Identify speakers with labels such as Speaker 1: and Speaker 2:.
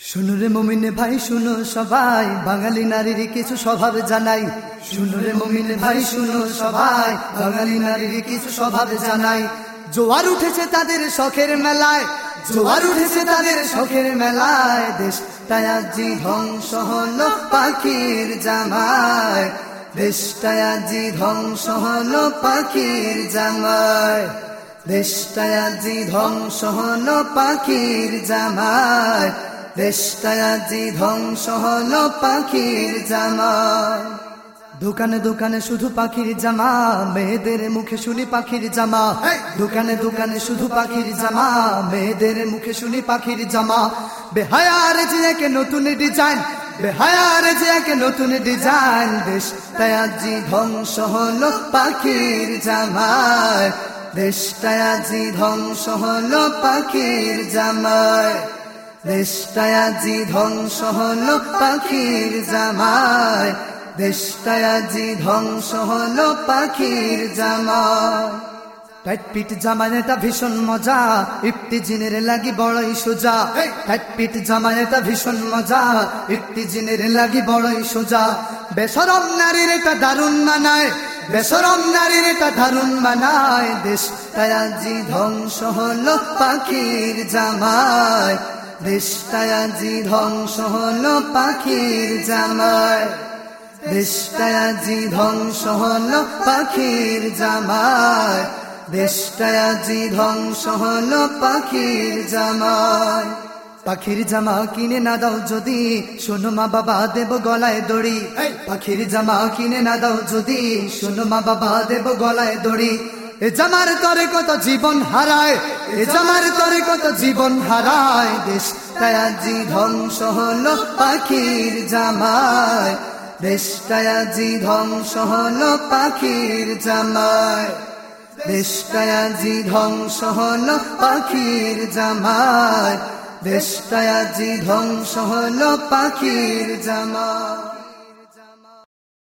Speaker 1: শুনো রে মমিনে ভাই, শুনো সবাই, বাঙালি নারীর কিছু স্বভাব জানাই। শুনো রে মমিনে ভাই, শুনো সবাই, বাঙালি নারীর কিছু স্বভাব জানাই। জোয়ার উঠেছে তাদের শখের মেলায়, জোয়ার উঠেছে তাদের শখের মেলায়। দেশটায় আজি ধ্বংস হলো পাখির জামায় দেশটায় আজি ধ্বংস হলো পাখির জামায় দেশটায় আজি ধ্বংস হলো পাখির জামায় আজি ধ্বংস হলো পাখির জামা দোকানে দোকানে শুধু পাখির জামা, মেয়েদের মুখে শুনি পাখির জামা। দোকানে দোকানে শুধু পাখির জামা, মেয়েদের মুখে শুনি পাখির জামা। বেহায়ার যে একে নতুন ডিজাইন, বেহায়ার যে একে নতুন ডিজাইন দেশটায় আজি ধ্বংস হলো পাখির জামায় দেশটায় আজি ধ্বংস হলো পাখির জামায় দেশটায় আজি ধ্বংস হলো পাখির জামায় দেশটায় আজি ধ্বংস হলো পাখির জামায় টাইট পিট জামায় এটা ভীষণ মজা ইফতি জিনের লাগি বড়ই সোজা। টাইট পিট জামায় এটা ভীষণ মজা ইফতি জিনের লাগি বড়ই সোজা। বেসরম নারীর এটা দারুণ মানায় বেসরম নারীর এটা দারুণ মানায়। দেশটায় আজি ধ্বংস হলো পাখির জামায় দেশটায় আজি ধ্বংস হলো পাখির জামায় দেশটায় আজি ধ্বংস হলো পাখির জামায় দেশটায় আজি ধ্বংস হলো পাখির জামায় পাখির জামা কিনে না দাও যদি শোনো মা বাবা দেব গলায় দড়ি। পাখির জামা কিনে না দাও যদি শোনো মা বাবা দেব গলায় দড়ি। এ জামার তরে কত জীবন হারায়, এ জামার তরে কত জীবন হারায়। দেশ তাই আজি ধ্বংস হলো পাখির জামায় দেশটায় আজি ধ্বংস হলো পাখির জামায় দেশটায় আজি ধ্বংস হলো পাখির জামায় দেশটায় আজি ধ্বংস হলো পাখির জামায়